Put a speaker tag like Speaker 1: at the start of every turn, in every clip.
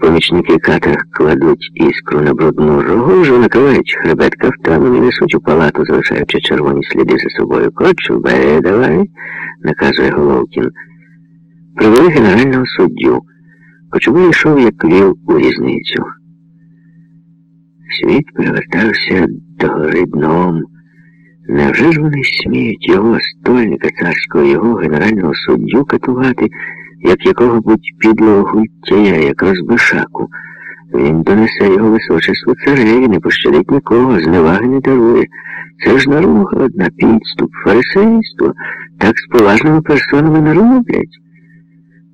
Speaker 1: Помічники ката кладуть іскру на брудну рогожу, накривають хребет кафтаном і несуть у палату, залишаючи червоні сліди за собою. Кочубе, давай, наказує Головкін. Привели генерального суддю. Кочубе йшов, як віл у різницю. Світ перевертався догори дном. Невже ж вони сміють його, стольника царського, його генерального суддю катувати, як якого-будь підлого гультяя, як розбишаку? Він донесе його височеству цареві, не пощадить нікого, зневаги не дарує. Це ж наруга одна, підступ, фарисейство. Так з поважними персонами не роблять.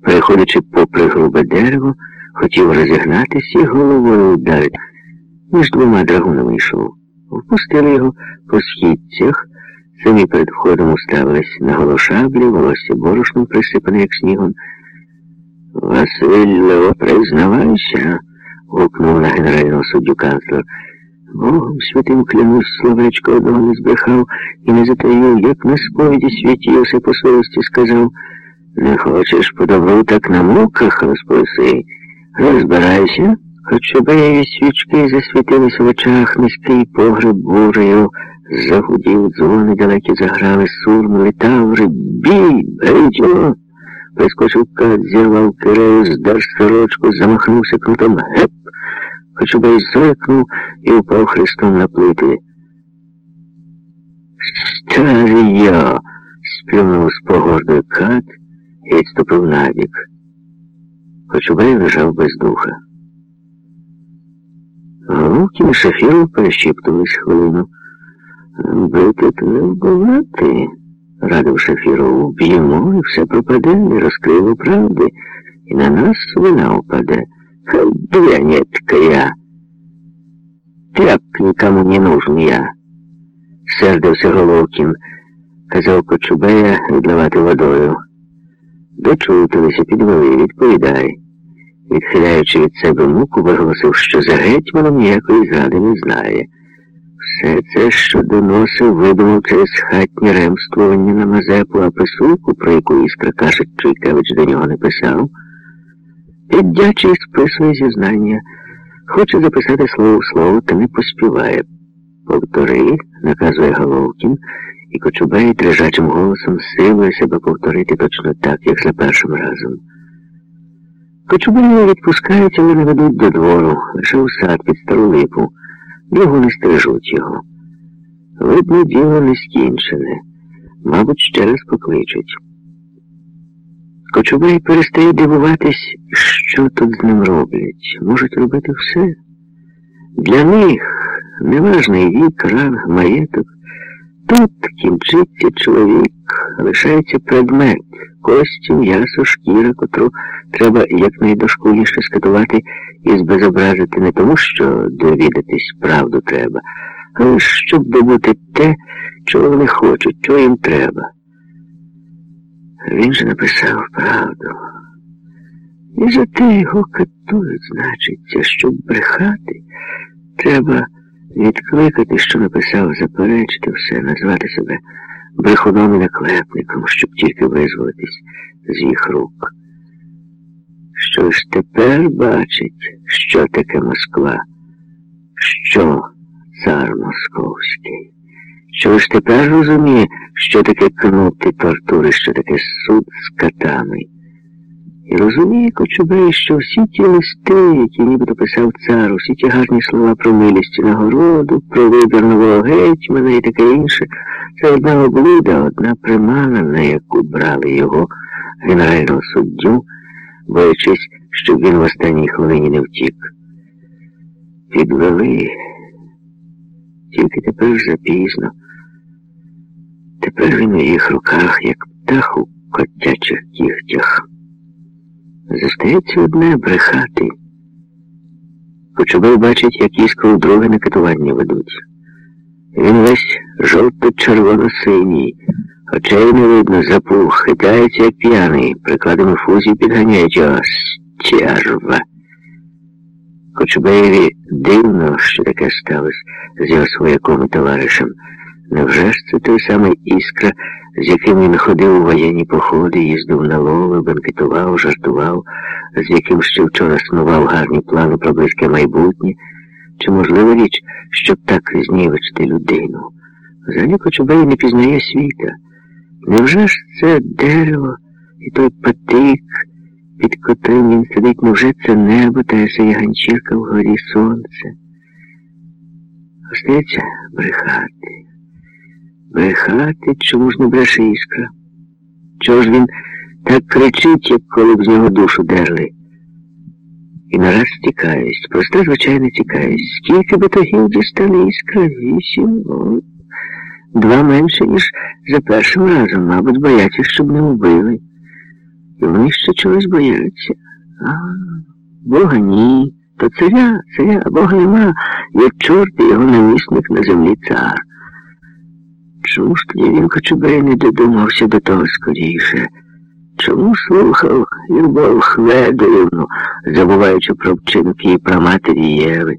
Speaker 1: Переходячи попри грубе дерево, хотів розігнатись і головою ударити. Між двома драгунами йшов. Впустили його по східцях, самі перед входом уставились на голошаблі, волосся борошном присипане, як снігом. Василь, признавайся, гукнув на генерального суддю канцлер. Богом святим клянусь, словечко одного не збрехав і не затаїв, як на сповіді святі все по совісті сказав. Не хочеш по добру, так на муках розпроси. Розбирайся. Хоч обеєві свічки засвітились в очах, низький погреб бурею, загудів, дзвони далекі заграли, сурм, таври, бій, бейджо. Прискочив зірвав кирею, здар сорочку, замахнувся крутом геп, хоч обей зойкнув і упав хрестом на плити. Старий сплюнув з погордою кат і відступив набік. Хоч обей лежав без духа. Головкін і Шафіров перешіптувались хвилину. Бити не вбивати, радив Шафіров. Б'ємо, і все пропаде, не розкриємо правди, і на нас вина упаде. Дрянетка я. Тряп нікому не нужен я. Сердився Головкін. Казав Кочубея відливати водою. Дочутилися, підвели, відповідай відхиляючи від себе муку, виголосив, що за гетьманом ніякої зради не знає. Все це, що доносив, видумав через хатнє ремствування на Мазепу, а писульку, про яку іскра каже, Чуйкевич до нього не писав. Піддячий списує зізнання, хоче записати слово в слово, та не поспіває. Повтори, наказує Головкін, і Кочубей дрижачим голосом силує себе повторити точно так, як за першим разом. Кочубеї відпускають, але не ведуть до двору, лише у сад під стару липу. Його не стережуть його. Видно, діло не скінчене. Мабуть, ще раз покличуть. Кочубей перестає дивуватись, що тут з ним роблять. Можуть робити все. Для них неважний вік, ранг, маєток. Тут кінчиться чоловік, лишається предмет, кості, м'ясо, шкіра, котру треба якнайдошкульніше скатувати і збезобразити не тому, що довідатись правду треба, але щоб добути те, чого вони хочуть, чого їм треба. Він же написав правду. І за те його катують, значиться, щоб брехати, треба відкликати, що написав, заперечити все, назвати себе брехуном і наклепником, щоб тільки визволитись з їх рук. Що ж тепер бачить, що таке Москва, що цар московський? Що ж тепер розуміє, що таке кнути тортури, що таке суд з катами? І розуміє Кочубей, що всі ті листи, які нібито писав цар, усі ті гарні слова про милість нагороду, про вибір нового гетьмана і таке інше, це одна облуда, одна примана, на яку брали його генерального суддю, боячись, щоб він в останній хвилині не втік. Підвели. Тільки тепер запізно. Тепер він у їх руках, як птах у котячих кігтях. Зостається одне брехати. Кочубей бачить, як іскру друге на катування ведуть. Він весь жовто-червоно-синій, очей не видно, запух, хитається, як п'яний, прикладами фузії підганяють його стяжва. Кочубеєві дивно, що таке сталося з його свояком і товаришем. Невже ж це той самий іскра, з яким він ходив у воєнні походи, їздив на лови, бенкетував, жартував, з яким ще вчора снував гарні плани про близьке майбутнє? Чи можлива річ, щоб так знівечити людину? Взагалі Кочубей не пізнає світа. Невже ж це дерево і той патик, під котрим він сидить, невже це небо та ясеє ганчірка вгорі сонце? Остається брехати. Брехати, чому ж не бреше іскра? Чого ж він так кричить, як коли б з нього душу дерли? І нараз цікавість, проста звичайна цікавість. Скільки батогів дістали іскра? Вісім, ну, два менше, ніж за першим разом, мабуть, бояться, щоб не вбили. І вони ще чогось бояться. А, Бога ні. То царя, царя, Бога нема, як чорт і його намісник на землі цар. Чому ж тоді він Кочубей не додумався до того скоріше? Чому слухав Любов Хведорівну, забуваючи про вчинки і про матері Єви?